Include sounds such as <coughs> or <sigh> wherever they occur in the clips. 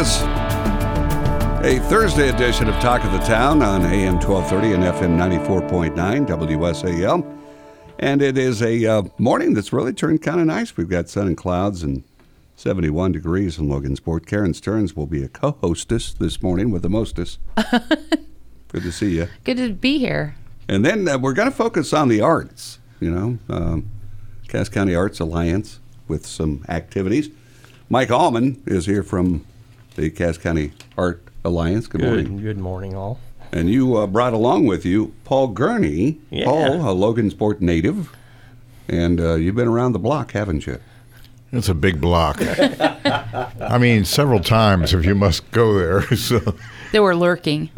Is a Thursday edition of Talk of the Town on AM 1230 and FM 94.9 WSAL. And it is a uh, morning that's really turned kind of nice. We've got sun and clouds and 71 degrees in Logansport. Karen Stearns will be a co hostess this morning with the mostess. <laughs> Good to see you. Good to be here. And then uh, we're going to focus on the arts, you know, um, Cass County Arts Alliance with some activities. Mike Allman is here from the Cass County Art Alliance. Good, morning. Good morning, all. And you uh, brought along with you Paul Gurney. Yeah. Paul, a Logansport native. And uh, you've been around the block, haven't you? It's a big block. I mean, several times if you must go there. <laughs> So They were lurking.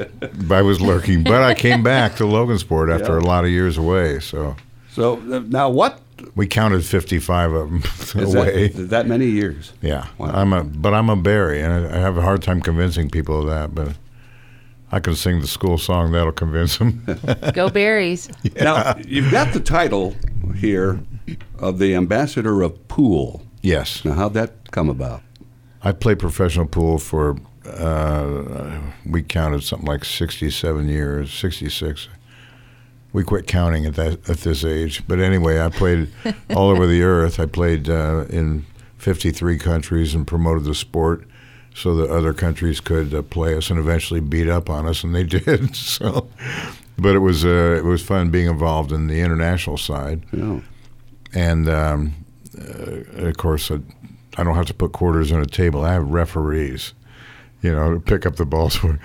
I was lurking, but I came back to Logansport after a lot of years away. So So uh, now what we counted 55 of them <laughs> is away. that, that many years? yeah, Wow. I'm a, but I'm a Berry, and I, I have a hard time convincing people of that. But I can sing the school song that'll convince them. <laughs> <laughs> Go berries. Now, you've got the title here of the Ambassador of Pool. yes, Now, how'd that come about? I played professional pool for uh, we counted something like 67 years, 66. We quit counting at that at this age, but anyway, I played <laughs> all over the earth. I played uh, in 53 countries and promoted the sport so that other countries could uh, play us and eventually beat up on us, and they <laughs> did. So, but it was uh, it was fun being involved in the international side know, and um, uh, of course, uh, I don't have to put quarters on a table. I have referees, you know, to pick up the balls <laughs> for.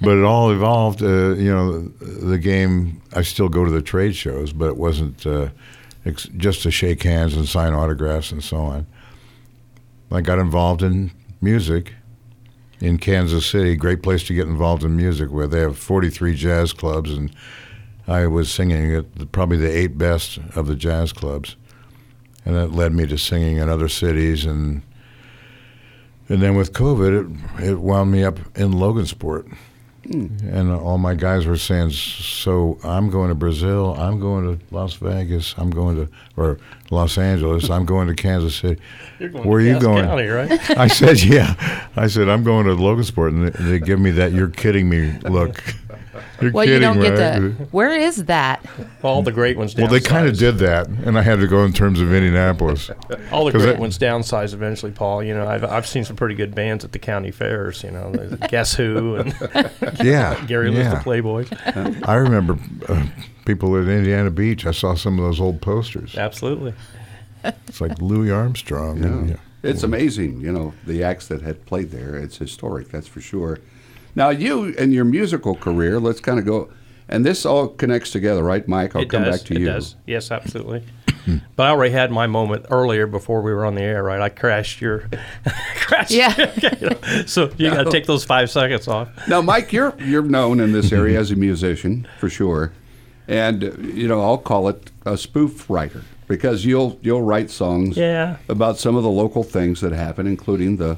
but it all evolved. Uh, you know, the game. I still go to the trade shows, but it wasn't uh, ex- just to shake hands and sign autographs and so on. I got involved in music in Kansas City. Great place to get involved in music, where they have 43 jazz clubs and. I was singing at probably the eight best of the jazz clubs, and that led me to singing in other cities, and and then with COVID, it, it wound me up in Logansport, hmm. and all my guys were saying, "So I'm going to Brazil, I'm going to Las Vegas, I'm going to or Los Angeles, I'm going to Kansas City. You're going Where are you Cass going?" County, right? I said, "Yeah." I said, "I'm going to Logansport," and they, they give me that "You're kidding me" look. <laughs> You're Well, kidding, you don't get right? the. Where is that? all the great ones. Well, they kind of did that, and I had to go in terms of Indianapolis. <laughs> All the great that- ones downsized eventually, Paul. You know, I've, I've seen some pretty good bands at the county fairs. You know, <laughs> Guess Who and <laughs> Yeah, Gary List yeah. of Playboys. I remember uh, people at Indiana Beach. I saw some of those old posters. Absolutely. It's like Louis Armstrong. and, yeah. It's amazing, you know, the acts that had played there. It's historic, that's for sure. Now, you and your musical career, let's kind of go, and this all connects together, right, Mike? I'll it come does. back to it you. does. Yes, absolutely. but I already had my moment earlier before we were on the air, right? I crashed your, <laughs> crashed. Yeah. you know, <laughs> so you got to take those five seconds off. Now, Mike, you're you're known in this area as a musician for sure, and uh, you know I'll call it a spoof writer because you'll you'll write songs Yeah. about some of the local things that happen, including the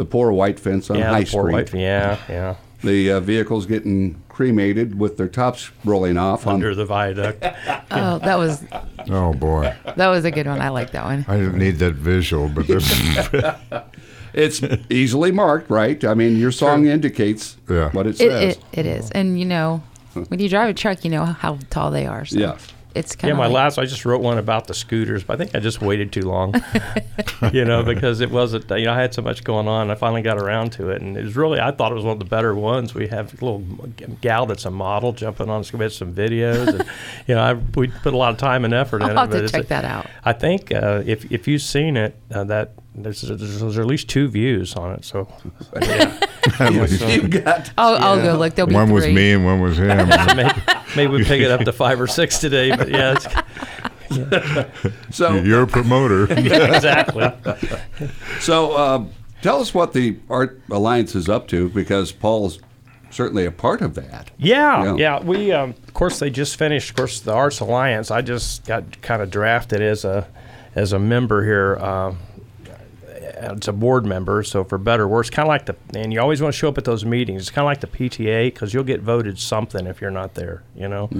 the poor white fence on yeah, High the poor Street, wife. Yeah, yeah. the uh, vehicles getting cremated with their tops rolling off on Under the viaduct. <laughs> Oh, that was Oh boy, that was a good one. I like that one. I didn't need that visual, but this. <laughs> It's <laughs> easily marked, right? I mean, your song indicates Yeah. what it It, says. it, it is, and you know, when you drive a truck, you know how tall they are. So Yeah. It's kind of Yeah, my like, last I just wrote one about the scooters, but I think I just waited too long. <laughs> you know, because it wasn't you know, I had so much going on. I finally got around to it and it was really I thought it was one of the better ones. We have a little gal that's a model jumping on we had some videos and <laughs> you know, I we put a lot of time and effort in I'll it. have but to check that out. I think uh, if if you've seen it, uh, that there's, there's, there's at least two views on it. So <laughs> yeah, you got I'll, I'll go look. There'll be one was three. me and one was him. <laughs> maybe, maybe we pick it up to five or six today. But yeah, it's, <laughs> So, You're a promoter. exactly. so uh, tell us what the Art Alliance is up to, because Paul's certainly a part of that. Yeah, Yeah. yeah. We, um, of course, they just finished. Of course, the Arts Alliance. I just got kind of drafted as a as a member here. Uh, as a board member, so for better or worse, kind of like the, and you always want to show up at those meetings. It's kind of like the PTA because you'll get voted something if you're not there. You know,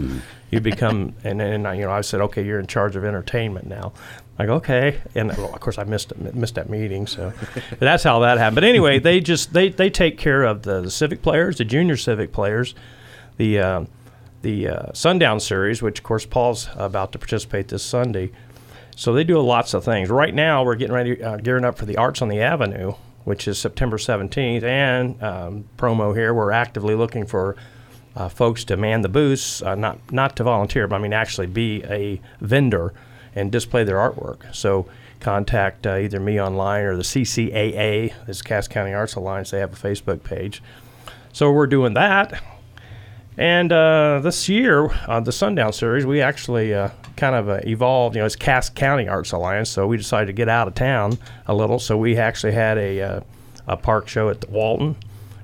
you become, and then you know, I said, okay, you're in charge of entertainment now. Like okay, and well, of course I missed missed that meeting, so but that's how that happened. But anyway, they just they they take care of the, the civic players, the junior civic players, the uh, the uh, Sundown Series, which of course Paul's about to participate this Sunday. So they do lots of things. Right now, we're getting ready, uh, gearing up for the Arts on the Avenue, which is September 17th, and um, promo here. We're actively looking for uh, folks to man the booths, uh, not not to volunteer, but I mean actually be a vendor and display their artwork. So contact uh, either me online or the CCAA, this Cass County Arts Alliance. They have a Facebook page. So we're doing that. And uh, this year, uh, the Sundown Series, we actually uh, kind of uh, evolved. You know, it's Cass County Arts Alliance, so we decided to get out of town a little. So we actually had a, uh, a park show at the Walton,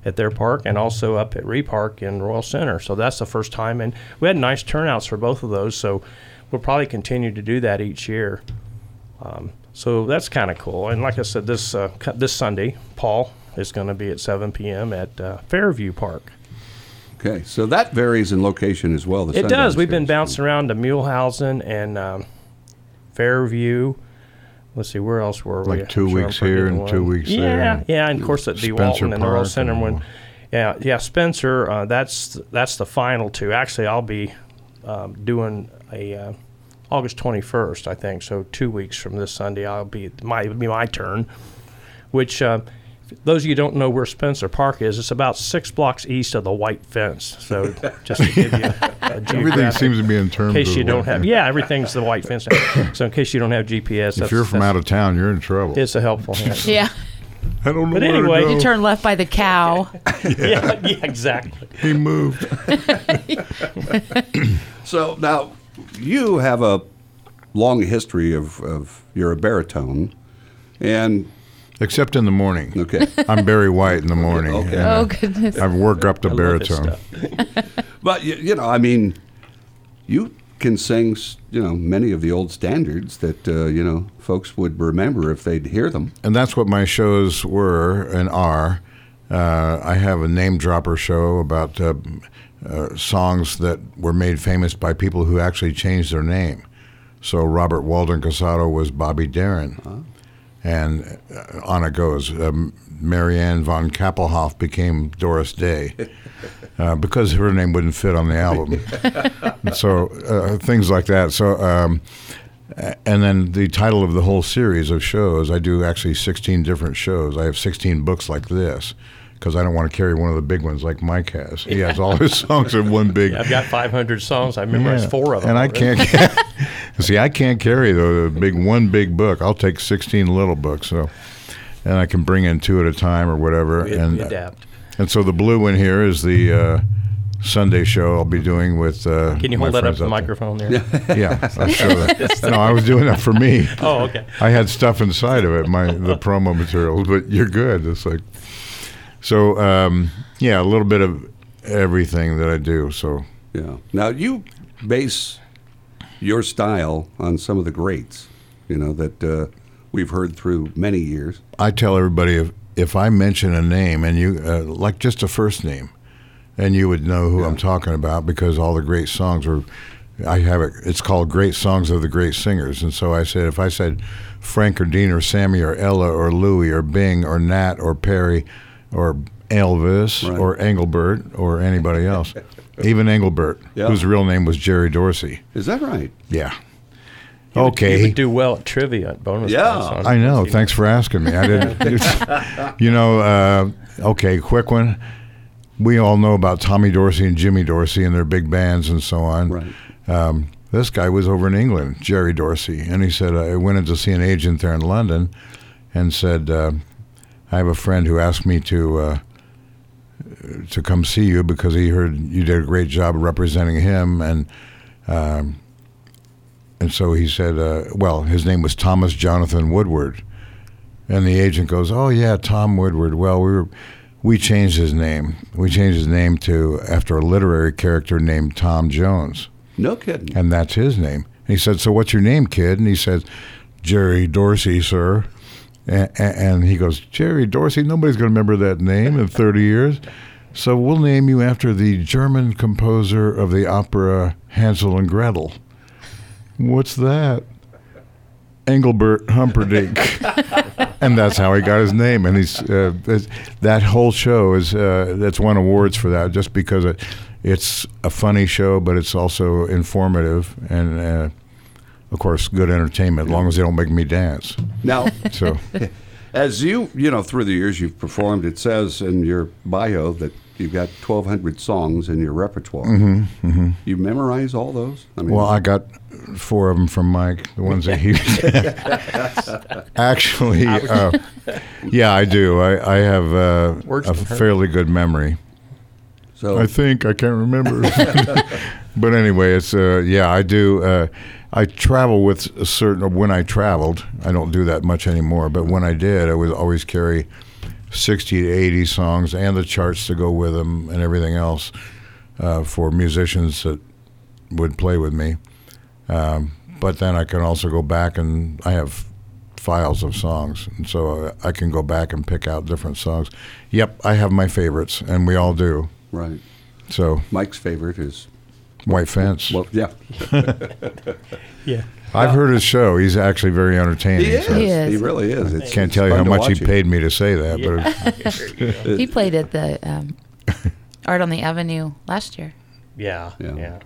at their park, and also up at Repark in Royal Center. So that's the first time, and we had nice turnouts for both of those. So we'll probably continue to do that each year. Um, so that's kind of cool. And like I said, this uh, this Sunday, Paul is going to be at 7 p.m. at uh, Fairview Park. Okay, so that varies in location as well. The It does. We've been Series. bouncing around to Mulehausen and um, Fairview. Let's see, where else were we? Like two I'm sure weeks here forgetting and two weeks yeah, there. Yeah, yeah, and of course at the Spencer Walton and the Royal Park Center and- one. Yeah, yeah, Spencer. Uh, that's that's the final two. Actually, I'll be um, doing a uh, August 21st, I think. So two weeks from this Sunday, I'll be my it'll be my turn. Which uh, those of you who don't know where Spencer Park is, it's about six blocks east of the white fence. So just to give you a, a <laughs> Everything seems to be in terms in case of you don't what- have, yeah, everything's the white fence. so in case you don't have GPS, If that's, you're from that's- out of town, you're in trouble. it's a helpful hint. <laughs> Yeah. I don't know But where anyway, to you go. You turn left by the cow. <laughs> yeah, yeah, exactly. He moved. So now you have a long history of, of you're a baritone, and Except in the morning. okay, <laughs> I'm Barry White in the morning. Okay. Oh uh, goodness. I've worked up to I love his baritone. <laughs> but you, you know, I mean, you can sing, you know, many of the old standards that uh, you know folks would remember if they'd hear them. and that's what my shows were and are. Uh, I have a name dropper show about uh, uh, songs that were made famous by people who actually changed their name. So Robert Walden Cassotto was Bobby Darin, and uh, on it goes. Um, Marianne von Kappelhoff became Doris Day <laughs> uh, because her name wouldn't fit on the album. <laughs> so uh, things like that. So. Um, and then the title of the whole series of shows, I do actually 16 different shows. I have 16 books like this because I don't want to carry one of the big ones like Mike has. He has all his songs in one big. I've got 500 songs. I memorized Yeah. four of them. And I can't. <laughs> see, I can't carry the big one big book. I'll take 16 little books. So, and I can bring in two at a time or whatever. We, and we adapt. and so the blue one here is the uh, Sunday show I'll be doing with. Uh, Can you my hold that up to the out there. microphone there? <laughs> Yeah, I'll <laughs> show that. no, I was doing that for me. Oh, okay. I had stuff inside of it, my the promo materials, but you're good. It's like so. Um, yeah, a little bit of everything that I do. So Yeah. Now you base your style on some of the greats, you know, that uh, we've heard through many years. I tell everybody if if I mention a name and you uh, like just a first name, and you would know who I'm talking about because all the great songs were. I have it. It's called Great Songs of the Great Singers, and so I said if I said Frank or Dean or Sammy or Ella or Louie or Bing or Nat or Perry or Elvis Right. or Engelbert or anybody else, <laughs> even Engelbert, Yeah. whose real name was Jerry Dorsey. Is that right? Yeah. You would- okay. You would do well at trivia at bonus Yeah. points I know. Thanks for asking me. I didn't. <laughs> you know. Uh, okay, quick one. We all know about Tommy Dorsey and Jimmy Dorsey and their big bands and so on. Right. Um, this guy was over in England, Jerry Dorsey, and he said I went in to see an agent there in London, and said uh, I have a friend who asked me to uh, to come see you because he heard you did a great job representing him and. Um, and so he said, uh, well, his name was Thomas Jonathan Woodward. And the agent goes, "Oh yeah, Tom Woodward. Well, we were, we changed his name. We changed his name to after a literary character named Tom Jones, No kidding. and that's his name." And he said, "So what's your name, kid?" And he said, "Jerry Dorsey, sir." And, and he goes, "Jerry Dorsey. Nobody's going to remember that name in 30 years." So we'll name you after the German composer of the opera Hansel and Gretel. What's that? Engelbert Humperdinck. <laughs> and that's how he got his name. And he's uh, that whole show is uh, that's won awards for that, just because it, it's a funny show, but it's also informative and, uh, of course, good entertainment. As long as they don't make me dance. Now, So <laughs> as you, you know, through the years you've performed, it says in your bio that you've got 1,200 songs in your repertoire. Mm-hmm, You memorize all those? I mean, Well, I got four of them from Mike, the ones that he. <laughs> Actually, uh, yeah, I do. I, I have uh, a from her. fairly good memory. so I think I can't remember. <laughs> but anyway, it's uh, yeah, I do. I travel with a certain. When I traveled, I don't do that much anymore. But when I did, I would always carry sixty to eighty songs and the charts to go with them and everything else uh, for musicians that would play with me. Um, but then I can also go back and I have files of songs, and so I can go back and pick out different songs. Yep, I have my favorites, and we all do. right. So Mike's favorite is White Fence. well, yeah, <laughs> Yeah. I've heard his show. He's actually very entertaining. he is. so He is. He really is. It's, Can't it's tell you how much he watch paid me to say that, but <laughs> <laughs> He played at the um, Art on the Avenue last year. Yeah. Yeah. Yeah.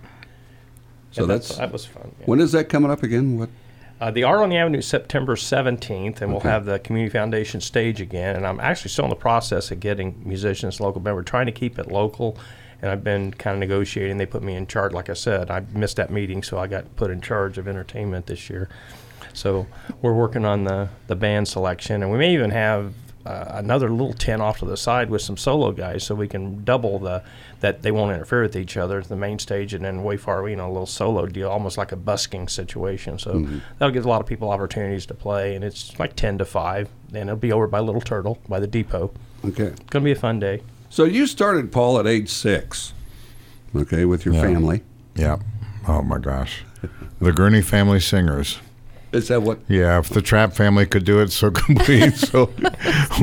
So Yeah, that's that was fun. yeah. when is that coming up again? What? Uh, the Art on the Avenue is September 17th, and we'll have the Community Foundation stage again. And I'm actually still in the process of getting musicians local, but we're trying to keep it local. And I've been kind of negotiating. They put me in charge, like I said. I missed that meeting, so I got put in charge of entertainment this year. So we're working on the, the band selection, and we may even have uh, another little tent off to the side with some solo guys, so we can double the that they won't interfere with each other. The main stage, and then way far, you know, a little solo deal, almost like a busking situation. So that'll give a lot of people opportunities to play, and it's like ten to five. And it'll be over by Little Turtle by the depot. Okay. It's gonna be a fun day. So you started Paul at age six. Okay, with your Yeah. family. yeah. Oh my gosh, the Gurney Family Singers. Is that what? Yeah, if the Trapp family could do it, so could we. <laughs> so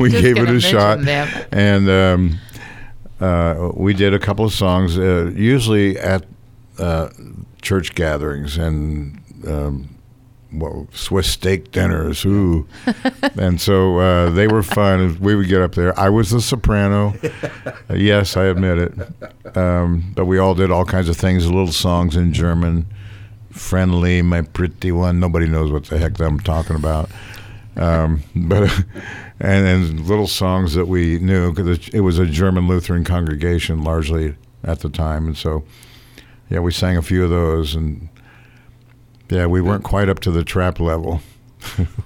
we Just gave it a shot, them. and um, uh, we did a couple of songs, uh, usually at uh, church gatherings and um, well, Swiss steak dinners. Ooh, <laughs> and so uh, they were fun. We would get up there. I was the soprano. Uh, <laughs> yes, I admit it. Um, but we all did all kinds of things, little songs in German friendly, my pretty one. Nobody knows what the heck I'm talking about. Um, <laughs> but and and little songs that we knew because it, it was a German Lutheran congregation largely at the time, and so yeah, we sang a few of those, and yeah, we weren't quite up to the Trapp level. <laughs>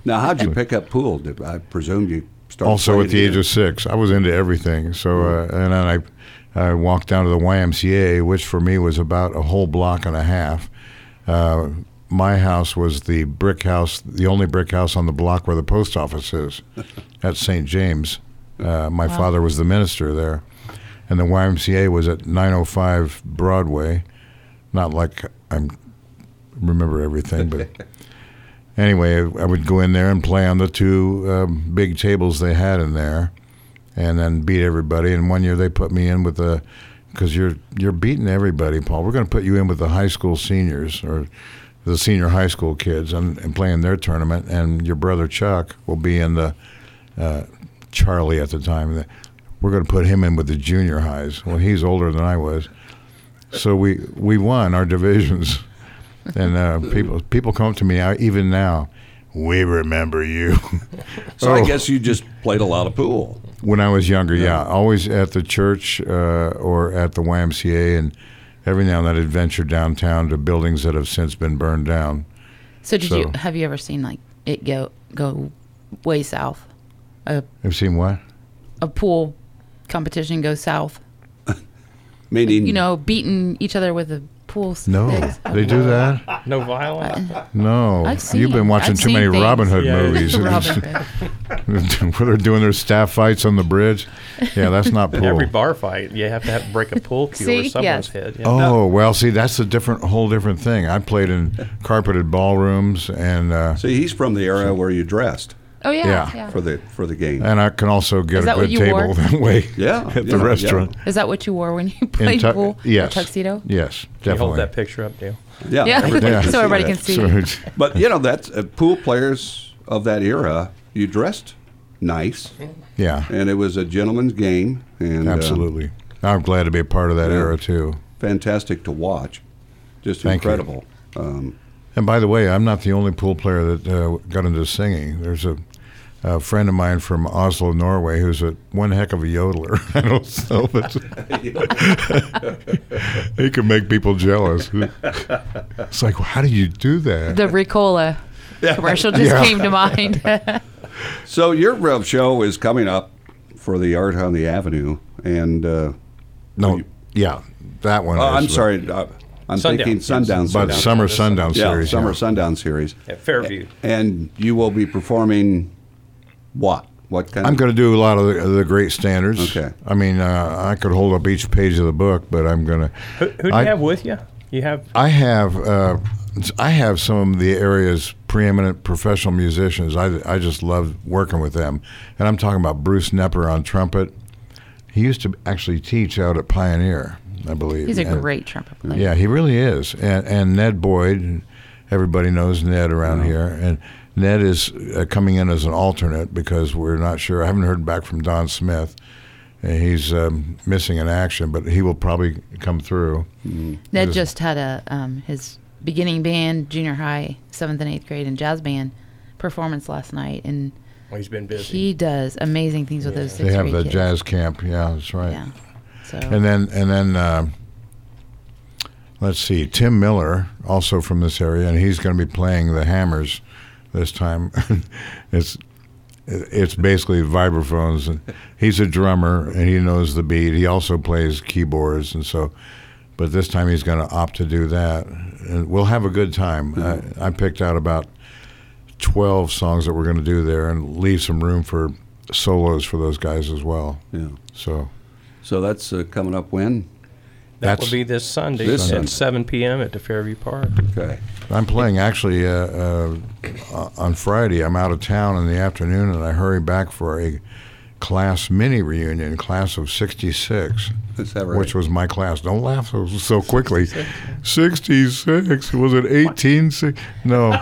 Now, how'd you <laughs> pick up pool? Did, I presume you started. also at the age of six i was into everything. So uh, and then I, I walked down to the ymca which for me was about a whole block and a half. Uh, my house was the brick house the only brick house on the block where the post office is <laughs> at st james. Uh, my father was the minister there. And the ymca was at 905 broadway not like i'm remember everything but anyway, I would go in there and play on the two um, big tables they had in there, and then beat everybody. And one year they put me in with the, because you're you're beating everybody, Paul. We're going to put you in with the high school seniors or the senior high school kids and, and play in their tournament. And your brother Chuck will be in the uh, Charlie at the time. We're going to put him in with the junior highs. Well, he's older than I was, so we we won our divisions. <laughs> And uh, people people come up to me I, even now. We remember you. <laughs> So I Oh. guess you just played a lot of pool. when I was younger, yeah, always at the church uh, or at the YMCA, and every now and then I'd venture downtown to buildings that have since been burned down. So did you have you ever seen like it go go way south? A Have seen what? a pool competition go south. <laughs> Meaning, You know, beating each other with a pools. No, Pigs. they do that. No violence. No, I've seen- you've been watching I've too many things. Robin Hood Yeah. movies. <laughs> Robin <laughs> Hood. <laughs> Where they're doing their staff fights on the bridge. Yeah, that's not pool. Every bar fight, you have to have break a pool cue over See? someone's Yes. head. Yeah. Oh well, see that's a different, whole different thing. I played in carpeted ballrooms, and uh, See, he's from the era where you dressed Oh yeah, Yeah. yeah. for the for the game. and I can also get a good table wore? that way. <laughs> Yeah, at yeah, the restaurant. Is that what you wore when you played tu- pool? A Yes. tuxedo. Yes, Can you definitely. hold that picture up, Dale? yeah, Yeah. everybody Yeah. so everybody can see. So But you know that's uh, pool players of that era. You dressed nice, yeah, and it was a gentleman's game, and uh, absolutely. I'm glad to be a part of that Yeah. era too. fantastic to watch. Just Thank you. incredible. Um, And by the way, I'm not the only pool player that uh, got into singing. There's a, a friend of mine from Oslo, Norway, who's a one heck of a yodeler. <laughs> I don't know, but <laughs> he can make people jealous. It's like, well, how do you do that? The Ricola commercial just Yeah. came to mind. <laughs> so your real show is coming up for the Art on the Avenue, and uh, no, yeah, that one. oh, is I'm the- sorry, uh, I'm Sundown, thinking yes. Sundown. But Sundown. Summer Sundown yeah, series. Summer yeah. Sundown series, At Fairview. and you will be performing what? What kind? I'm going to do a lot of the, the great standards. Okay. I mean, uh, I could hold up each page of the book, but I'm going to. Who, who do you have with you? You have I have uh, I have some of the area's preeminent professional musicians. I, I just love working with them, and I'm talking about Bruce Nepper on trumpet. He used to actually teach out at Pioneer, I believe. He's a And- great trumpet player. Yeah, he really is. And, and Ned Boyd, everybody knows Ned around here, and Ned is uh, coming in as an alternate because we're not sure. I haven't heard back from Don Smith. He's um, missing in action, but he will probably come through. Ned just had a um, his beginning band, junior high, seventh and eighth grade, and jazz band performance last night, and well, he's been busy. he does amazing things with those six They have the kids. jazz camp. Yeah, that's right. Yeah. So And then and then uh, let's see, Tim Miller, also from this area, and he's going to be playing the hammers this time. <laughs> it's it's basically vibraphones, and he's a drummer and he knows the beat. He also plays keyboards, and so. But this time he's going to opt to do that, and we'll have a good time. I, I picked out about twelve songs that we're going to do there, and leave some room for solos for those guys as well. yeah. So So that's uh, coming up when? That that's- will be this Sunday This at 7 p.m. at the Fairview Park. Okay. I'm playing actually uh, uh, uh, on Friday. I'm out of town in the afternoon, and I hurry back for a class mini reunion, class of '66, Is that right? which was my class. Don't laugh so, so quickly. '66 was it 18? No, <laughs>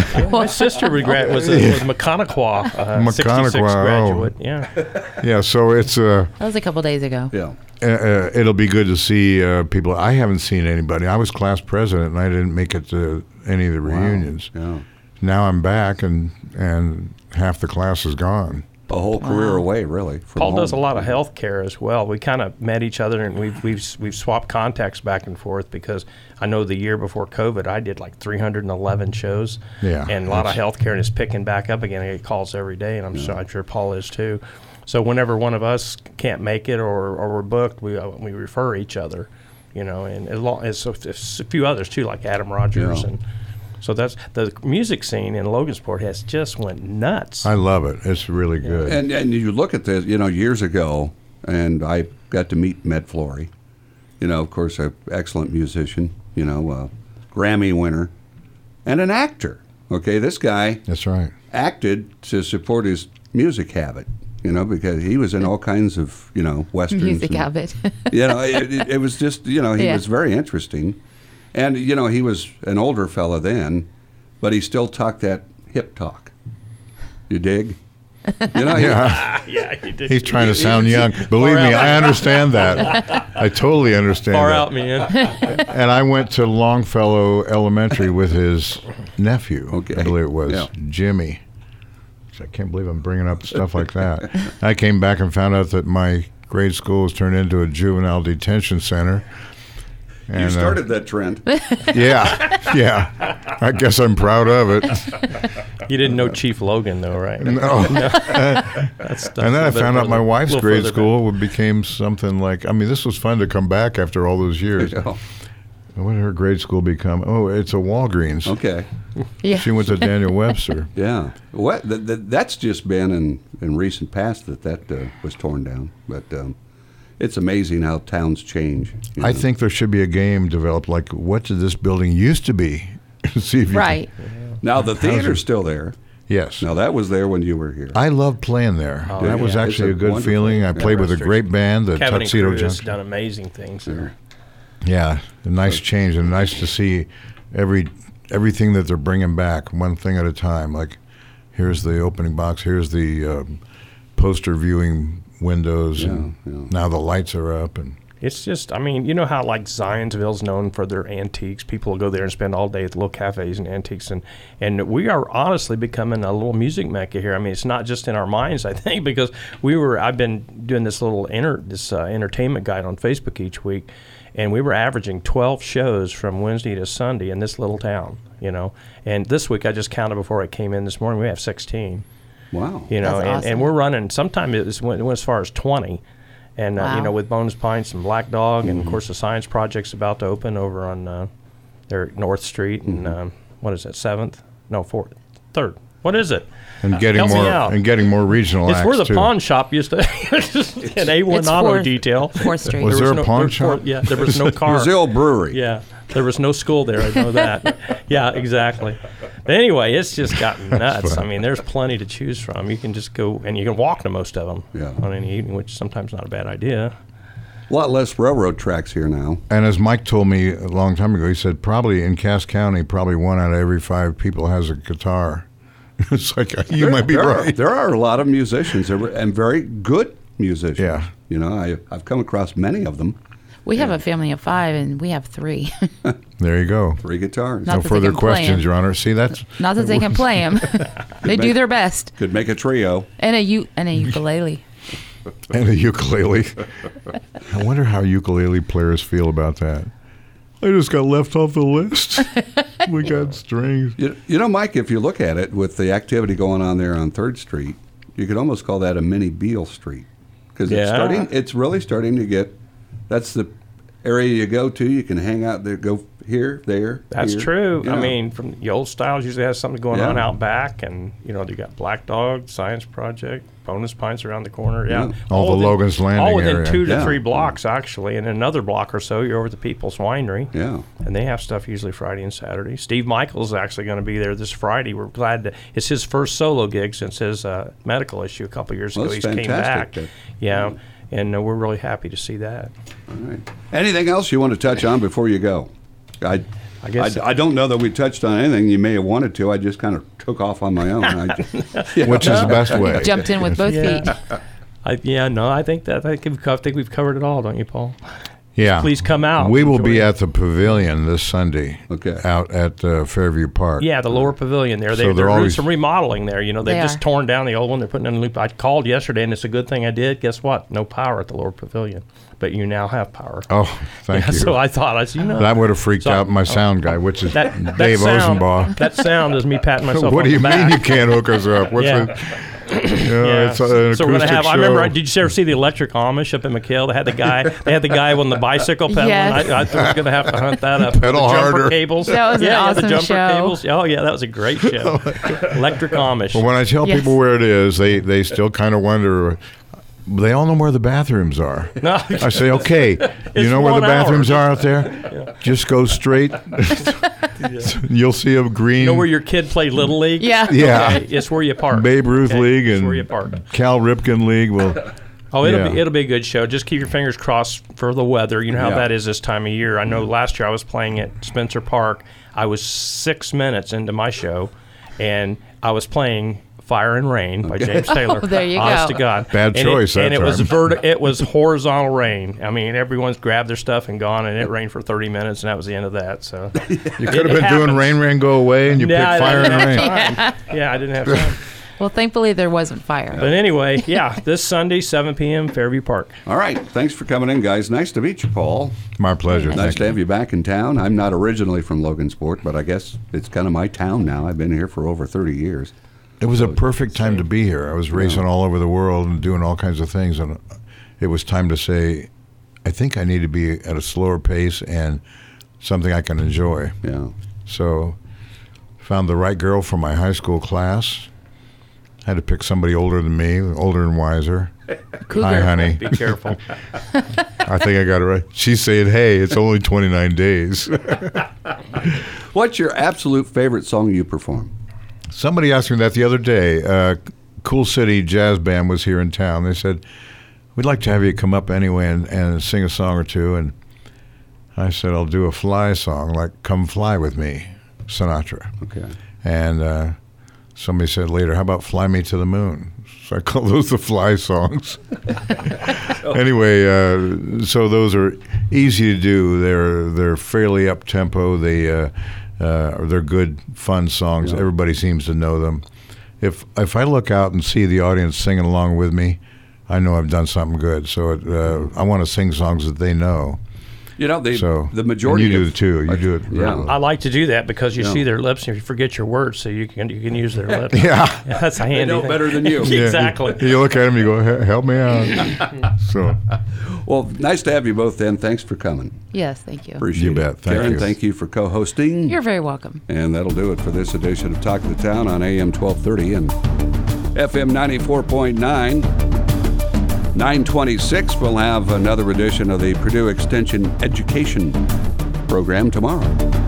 <laughs> My sister regret was, a, was Maconaquah, uh, 66 Maconaquah, oh. graduate. Yeah. yeah. So it's uh, that was a couple days ago. yeah. Uh, uh, it'll be good to see uh, people. I haven't seen anybody. I was class president, and I didn't make it to any of the reunions. Yeah. Now I'm back, and and half the class is gone. A whole career away, really. From Paul does a lot of health care as well. We kind of met each other and we've, we've, we've swapped contacts back and forth because I know the year before COVID, I did like 311 shows. Yeah, And a lot of that's- health care and it's picking back up again. I get calls every day, and I'm, sure, I'm sure Paul is too. So whenever one of us can't make it or, or we're booked, we, uh, we refer each other, you know, and as long as a few others too, like Adam Rogers. Yeah. And so that's the music scene in Logansport has just went nuts. I love it. It's really good. And and you look at this, you know, years ago, and I got to meet Med Flory. You know, of course, an excellent musician. You know, uh, Grammy winner, and an actor. Okay, this guy That's right. acted to support his music habit. You know, because he was in all kinds of you know westerns. Music and- habit. <laughs> you know, it, it, it was just you know he Yeah. was very interesting, and you know he was an older fella then, but he still talked that hip talk. You dig? You know, <laughs> Yeah. <laughs> yeah, he did. He's trying to sound young. Believe me, I understand that. I totally understand far that. out, man. And I went to Longfellow Elementary with his nephew. Okay. I believe it was Yeah. Jimmy. I can't believe I'm bringing up stuff like that. I came back and found out that my grade school was turned into a juvenile detention center. And, you uh, started that trend. <laughs> yeah, yeah. I guess I'm proud of it. You didn't know Chief Logan, though, right? No. <laughs> That's, that's And then I found out my wife's grade further school became something like. I mean, this was fun to come back after all those years. You know. What did her grade school become? Oh, it's a Walgreens. Okay. Yeah. She went to Daniel Webster. <laughs> Yeah. What? Th- th- that's just been in, in recent past that that uh, was torn down. But um, it's amazing how towns change. you I think there should be a game developed like what did this building used to be? <laughs> See if you can- Right. Now the theater's still there. yes. Now that was there when you were here. I love playing there. Oh, that was actually a a good feeling. I played with a great band, the Kevin Tuxedo Crew has Junction. done amazing things there. Yeah, a nice change and nice to see every everything that they're bringing back one thing at a time. Like here's the opening box, here's the um, poster viewing windows, and Yeah, yeah. now the lights are up and It's just, I mean, you know how like Zionsville's known for their antiques. People will go there and spend all day at the little cafes and antiques, and and we are honestly becoming a little music mecca here. I mean, it's not just in our minds, I think, <laughs> because we were. I've been doing this little enter this uh, entertainment guide on Facebook each week, and we were averaging 12 shows from Wednesday to Sunday in this little town. You know, and this week I just counted before I came in this morning. We have 16 wow. you know, That's and, awesome. and we're running. Sometimes it went, it went as far as twenty, and uh, you know, with Bones Pints and Black Dog, Mm-hmm. and of course the Science Project's about to open over on uh, their North Street and Mm-hmm. um, what is that, Seventh? No, fourth, third. What is it? and getting help more out. and getting more regional It's acts where the too. pawn shop used to. <laughs> an A1 It's auto fourth- detail. Fourth Street. Was There there a no, pawn there was four- shop? yeah, there was no <laughs> car. Brazil Brewery. Yeah, there was no school there. I know that. <laughs> yeah, exactly. But anyway, it's just gotten nuts. I mean, there's plenty to choose from. You can just go and you can walk to most of them Yeah. on any evening, which is sometimes not a bad idea. A lot less railroad tracks here now. And as Mike told me a long time ago, he said probably in Cass County, probably one out of every five people has a guitar. <laughs> it's like uh, you There- might be there right. Are, there are a lot of musicians there were- and very good musicians. Yeah. You know, I, I've come across many of them. We have a family of five, and we have three. <laughs> There you go. Three guitars. Not no further can play 'em. questions, Your Honor. See, that's Not that they can <laughs> play them; they do their best. Could make a trio. And a u- and a ukulele. and a ukulele. I wonder how ukulele players feel about that. I just got left off the list. <laughs> we got strings. You, you know, Mike, if you look at it with the activity going on there on Third Street, you could almost call that a mini Beale Street because it's starting. It's really starting to get. That's the area you go to. You can hang out there, go here, there. That's here, true. you I mean, from the old styles usually has something going Yeah. on out back, and you know you got Black Dog, Science Project, Bonus Pints around the corner. Yeah, Yeah. All the within- Logan's Landing all within area. two to Yeah. three blocks actually, and another block or so you're over the People's Winery. yeah. And they have stuff usually Friday and Saturday. Steve Michaels is actually going to be there this Friday. We're glad to. It's his first solo gig since his uh, medical issue a couple years Well, ago. that's He's came back. that- yeah, and uh, we're really happy to see that. All right. Anything else you want to touch on before you go? I, I guess- I, I don't know that we touched on anything you may have wanted to. I just kind of took off on my own. I just, <laughs> yeah. Which is the best way. Jumped in with both feet. I, yeah, no, I think that I think, we've, I think we've covered it all, don't you, Paul? Yeah. Please come out. We will be Enjoy it. at the pavilion this Sunday. Okay. Out at uh, Fairview Park. Yeah, the lower pavilion there. They, So they're they're doing some remodeling there. You know, they've They just are. torn down the old one. They're putting in a loop. I called yesterday, and it's a good thing I did. Guess what? No power at the lower pavilion, but you now have power. Oh, thank Yeah, you. So I thought, I said, you know, that would have freaked So- out my sound guy, <laughs> which is that, that Dave sound, Ozenbaugh. That sound is me patting myself what on do you the mean back. you can't hook us up? What's Yeah. it? <coughs> Yeah, Yeah, it's so, an so we're gonna acoustic have. I remember. show. Did you ever see the Electric Amish up in McHale? They had the guy. They had the guy on the bicycle pedaling. Yes. I, I thought was gonna have to hunt that up. <laughs> Pedal the harder. cables. That was an yeah, yeah, awesome the jumper show. cables. Oh yeah, that was a great <laughs> show. Electric Amish. Well, when I tell Yes. people where it is, they, they still kind of wonder. They all know where the bathrooms are. <laughs> No. I say, okay, <laughs> you know where the one hour. bathrooms are out there? <laughs> Just go straight. You'll see a green You know where your kid played little league? Yeah. Yeah. Okay, it's where you park. Babe Ruth Okay, League it's and where you park. Cal Ripken League. will. Oh, it'll Yeah. be it'll be a good show. Just keep your fingers crossed for the weather. You know how Yeah. that is this time of year. I know last year I was playing at Spencer Park. I was six minutes into my show, and I was playing "Fire and Rain" by James Taylor. <laughs> Oh, there you Honest go. to God, Bad And choice It, that and it was time. verti- It was horizontal rain. I mean, everyone's grabbed their stuff and gone, and it rained for thirty minutes, and that was the end of that. So <laughs> you It could have been doing. Rain Rain Go Away and you Yeah, I picked Fire didn't and Rain. time. <laughs> yeah, I didn't have time. Well, thankfully there wasn't fire. But anyway, yeah, this Sunday, seven p.m., Fairview Park. All right. Thanks for coming in, guys. Nice to meet you, Paul. My pleasure. Nice Thank to have you back in town. I'm not originally from Logansport, but I guess it's kind of my town now. I've been here for over 30 years. It was a perfect time to be here. I was racing all over the world and doing all kinds of things, and it was time to say, I think I need to be at a slower pace and something I can enjoy. Yeah. So, found the right girl for my high school class. Had to pick somebody older than me, older and wiser. <laughs> Cougar. Hi, honey. Be careful. <laughs> I think I got it right. She said, "Hey, it's only 29 days." <laughs> What's your absolute favorite song you perform? Somebody asked me that the other day. Uh, cool City Jazz Band was here in town. They said, "We'd like to have you come up anyway and, and sing a song or two. And I said, "I'll do a fly song, like "Come Fly with Me," Sinatra. Okay. And uh, somebody said later, "How about Fly Me to the Moon?" So I call <laughs> those the fly songs. <laughs> anyway, uh, so those are easy to do. They're they're fairly up tempo. They uh, uh, they're good, fun songs. Yeah. Everybody seems to know them. If if I look out and see the audience singing along with me, I know I've done something good. So it, uh, I want to sing songs that they know. You know, the, So the majority and you do of, it too. You do it. Yeah. well. I like to do that because you Yeah. see their lips and you forget your words, so you can you can use their lips. <laughs> Yeah. that's a handy. know thing. better than you. <laughs> Yeah. exactly. <laughs> You look at them, you go, "Help me out." so Well, nice to have you both then. Thanks for coming. Yes, thank you. Appreciate You it. bet. Thank Karen, you. thank you for co-hosting. You're very welcome. And that'll do it for this edition of Talk of the Town on AM 1230 and FM 94.9. 926, we'll have another edition of the Purdue Extension Education Program tomorrow.